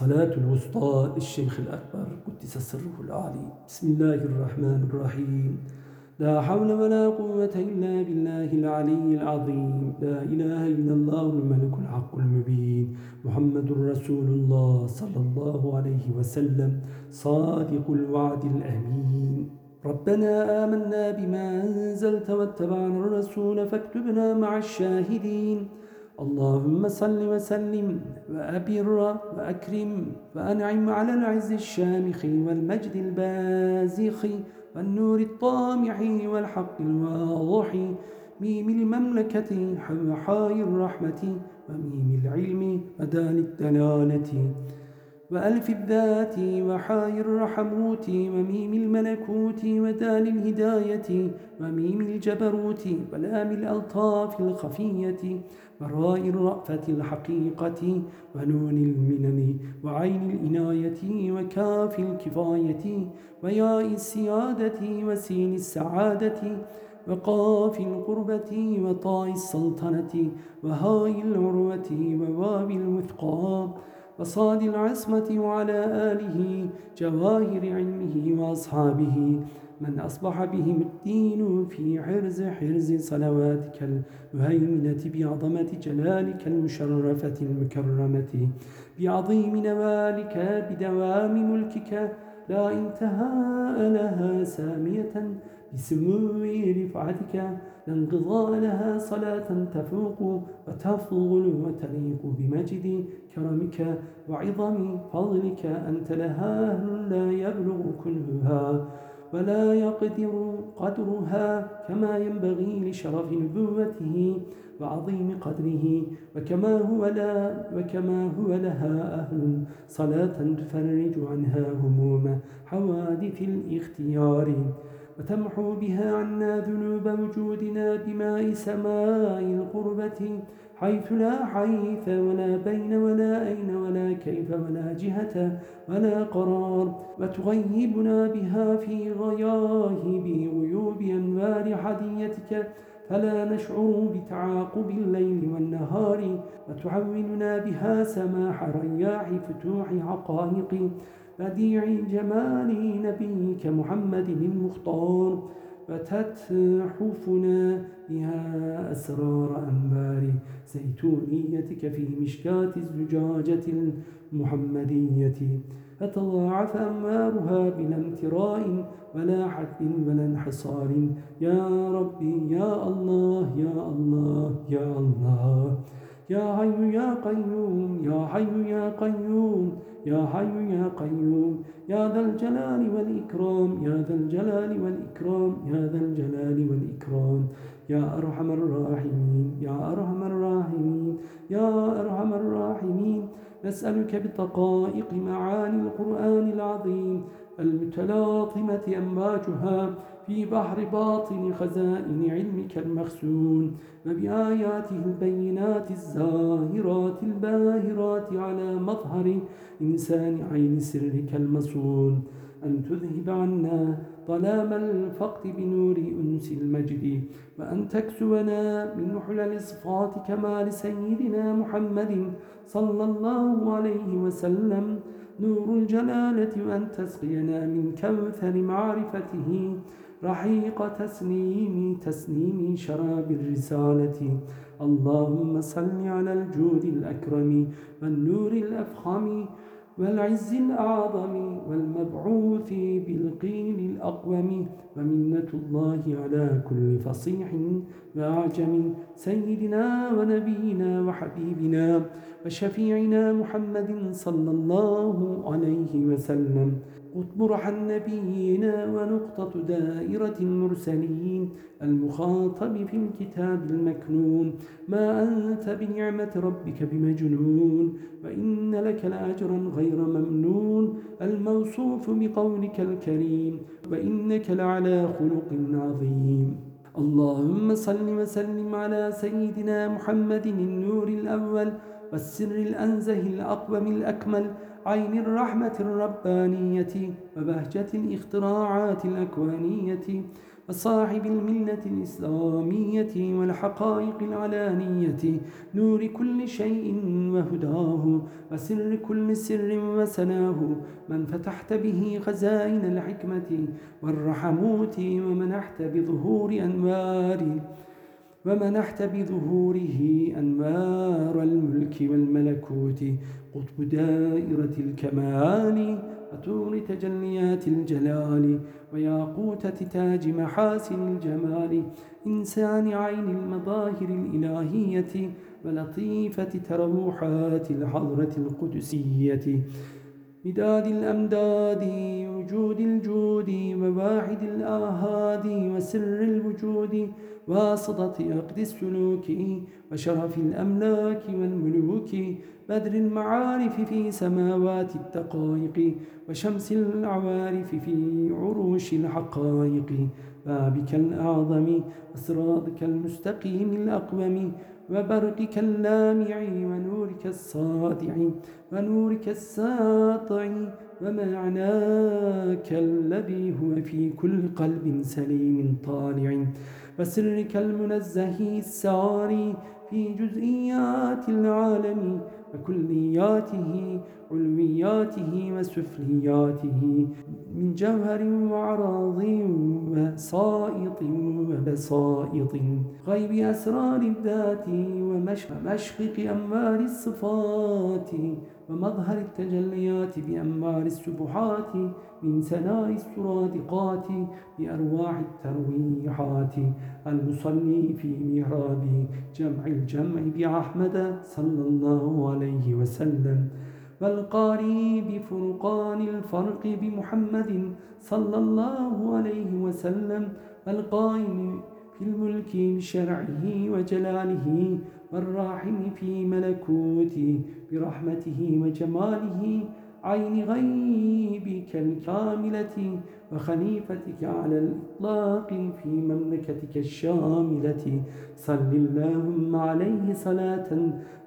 صلاة الوسطى للشيخ الأكبر قدس سره العالي. بسم الله الرحمن الرحيم. لا حول ولا قوة إلا بالله العلي العظيم. لا إله إلا الله الملك الحق المبين. محمد رسول الله صلى الله عليه وسلم. صادق الوعد الأمين. ربنا آمنا بما أنزلت واتبعنا الرسول فاكتبنا مع الشاهدين. اللهم صل وسلم وأبر وأكرم وأنعم على العز الشامخ والمجد البازخ والنور الطامح والحق الواضح ميم المملكة حوحاي الرحمة وميم العلم ودال الدلالة. وألف الذات وحاي الرحموت وميم الملكوت ودال الهداية وميم الجبروت ولام الألطاف الخفية وراء الرأفة الحقيقة ونون المنن وعين الإناية وكاف الكفاية وياء السيادة وسين السعادة وقاف القربة وطاء السلطنة وهاء العروة وواو الوثقى وصاد العصمة وعلى آله جواهر علمه وأصحابه. من أصبح بهم الدين في حرز حرز صلواتك المهيمنة بعظمة جلالك المشرفة المكرمة. بعظيم نوالك بدوام ملكك لا انتهاء لها سامية بسمو رفعتك لا انقضاء لها صلاة تفوق وتفضل وتليق بمجد كرمك وعظم فضلك. أنت لها لا يبلغ كلها ولا يقدر قدرها كما ينبغي لشرف نبوته وعظيم قدره. وكما هو لا وكما هو لها أهل صلاة تفرج عنها هموم حوادث الاختيار. وتمحو بها عنا ذنوب وجودنا بماء سماء القربة حيث لا حيث ولا بين ولا أين ولا كيف ولا جهة ولا قرار. وتغيبنا بها في غياهب غيوب أنوار حديتك فلا نشعر بتعاقب الليل والنهار. وتعوننا بها سماح رياح فتوح حقائق بديع جمال نبيك محمد المختار وتتحفنا بها أسرار أنبار زيتونيتك في مشكاة الزجاجة المحمدية. فتضاعف أنوارها بلا امتراء ولا حد ولا انحصار. يا ربي يا الله يا الله يا الله. يا حي يا قيوم يا حي يا قيوم. يا حي يا قيوم يا ذا الجلال والإكرام يا ذا الجلال والإكرام يا ذا الجلال والإكرام يا أرحم الراحمين يا أرحم الراحمين يا أرحم الراحمين. نسألك بدقائق معاني القرآن العظيم المتلاطمة أمواجها في بحر باطن خزائن علمك المخزون وبآياته البينات الزاهرات الباهرات على مظهر إنسان عين سرك المصون. أن تذهب عنا ظلام الفقد بنور أنس المجد وأن تكسونا من حلل صفات كمال سيدنا محمد صلى الله عليه وسلم. نور الجلالة وأن تسقينا من كوثر معرفته. رحيق تسنيم تسنيم شراب الرسالة. اللهم صل على الجود الأكرم والنور الأفخم والعز الأعظم والمبعوث بالقيل الأقوم. ومنة الله على كل فصيح وأعجم. سيدنا ونبينا وحبيبنا وشفيعنا محمد صلى الله عليه وسلم. قطب رحى النبيين ونقطة دائرة المرسلين. المخاطب في الكتاب المكنون. ما أنت بنعمة ربك بمجنون. وإن لك لأجرا غير ممنون. الموصوف بقولك الكريم. وإنك لعلى خلق عظيم. اللهم صل وسلم على سيدنا محمد النور الأول. والسر الأنزه الأقوم الأكمل. عين الرحمة الربانية وبهجة الاختراعات الأكوانية وصاحب الملة الإسلامية والحقائق العلانية نور كل شيء وهداه وسر كل سر وسناه من فتحت به خزائن الحكمة والرحموت ومنحت بظهور أنوار ومنحت بظهوره أنوار الملك والملكوت قطب دائرة الكمال وتور تجليات الجلال وياقوتة تاج محاسن الجمال إنسان عين المظاهر الإلهية ولطيفة تروحات الحضرة القدسية. مداد الأمداد وجود الجود وواحد الآهاد وسر الوجود واسطة عقد السلوك وشرف الأملاك والملوك بدر المعارف في سماوات الدقائق وشمس العوارف في عروش الحقائق بابك الأعظم وصراطك المستقيم الأقوم وبرقك اللامع ونورك الساطع ونورك الساطع ومعناك الذي هو في كل قلب سليم طالع وسرك المنزه الساري في جزئيات العالم وكلياته علوياته وسفلياته من جوهر وعراض وسائط وبسائط غيب أسرار الذات ومشقق أنوار الصفات ومظهر التجليات بأنوار السبحات من سناء السرادقات بأرواح الترويحات. المصلي في مهراب جمع الجمع بأحمد صلى الله عليه وسلم. والقاري بفرقان الفرق بمحمد صلى الله عليه وسلم. والقائم في الملك بشرعه وجلاله والراحم في ملكوته برحمته وجماله عين غيبك الكاملة وخليفتك على الإطلاق في مملكتك الشاملة. صل اللهم عليه صلاة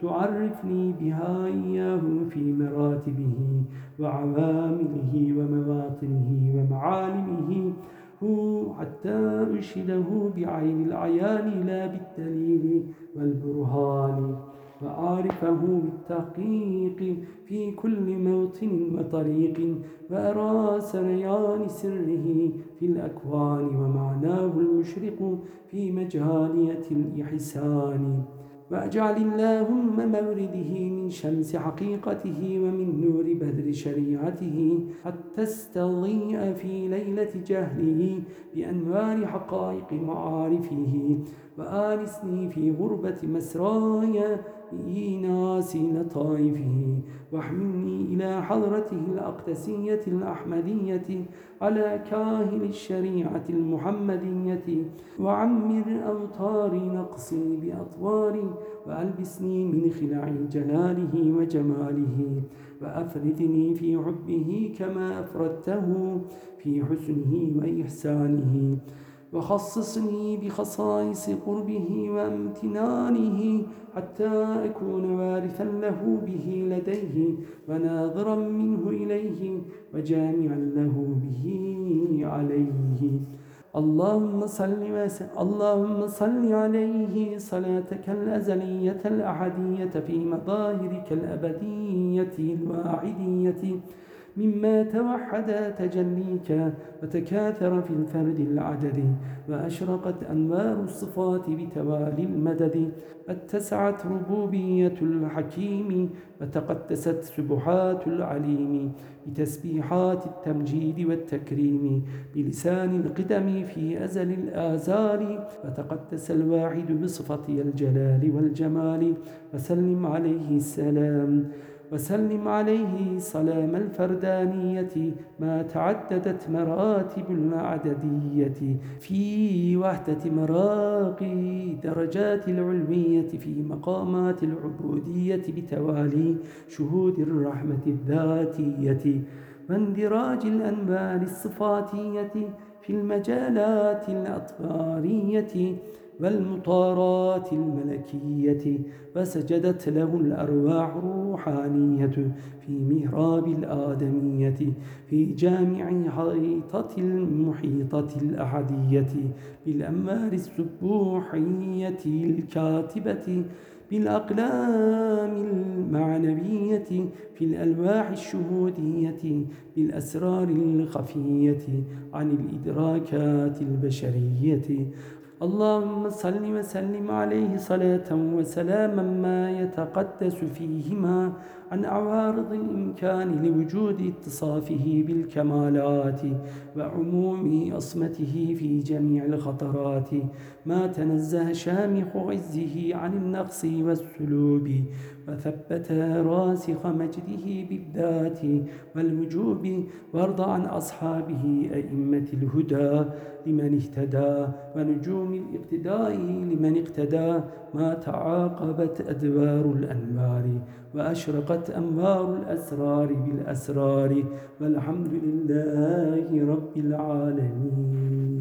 تعرفني بها إياه في مراتبه وعوامله ومواطنه ومعالمه. حتى أشهده بعين العيان لا بالدليل والبرهان وأعرفه بالتحقيق في كل موطن وطريق وأرى سريان سره في الأكوان ومعناه المشرق في مجالية الإحسان. واجعل اللهم مورده من شمس حقيقته ومن نور بدر شريعته حتى استضيء في ليلة جهله بأنوار حقائق معارفه وآنسني في غربة مسرايا إيناس لطائفه واحملني إلى حضرته الأقدسية الأحمدية على كاهل الشريعة المحمدية وعمر أوطاري نقصي بأطواري وألبسني من خلع جلاله وجماله وأفردني في حبه كما أفردته في حسنه وإحسانه وخصصني بخصائص قربه وامتنانه حتى أكون وارثا له به لديه وناظرا منه إليه وجامعا له به عليه. اللهم صل اللهم صل عليه صلاتك الأزلية الأحدية في مظاهرك الأبدية الواحدية مما توحد تجليك وتكاثر في الفرد العدد وأشرقت أنوار الصفات بتوالي المدد. اتسعت ربوبية الحكيم وتقدست سبحات العليم بتسبيحات التمجيد والتكريم بلسان القدم في أزل الآزال وتقدس الواحد بصفتي الجلال والجمال. وسلم عليه السلام. وسلم عليه صلام الفردانية ما تعددت مراتب العددية في وحدة مراقي درجات العلمية في مقامات العبودية بتوالي شهود الرحمة الذاتية واندراج الأنبال الصفاتية في المجالات الأطفارية والمطارات الملكية؟ فسجدت له الأرواح الروحانية في مهراب الآدمية في جامع حيطة المحيطة الأحدية بالأمار السبوحية الكاتبة بالأقلام المعنوية في الألواح الشهودية بالأسرار الخفية عن الإدراكات البشرية. اللهم صل وسلم عليه صلاة وسلاما ما يتقدس فيهما عن عوارض الإمكان لوجود اتصافه بالكمالات وعموم أصمته في جميع الخطرات. ما تنزه شامخ عزه عن النقص والسلوب. وثبت راسخ مجده بالذات والوجوب وارض عن أصحابه أئمة الهدى لمن اهتدى ونجوم الاقتداء لمن اقتدى ما تعاقبت أدوار الأنوار وأشرقت أنوار الأسرار بالأسرار والحمد لله رب العالمين.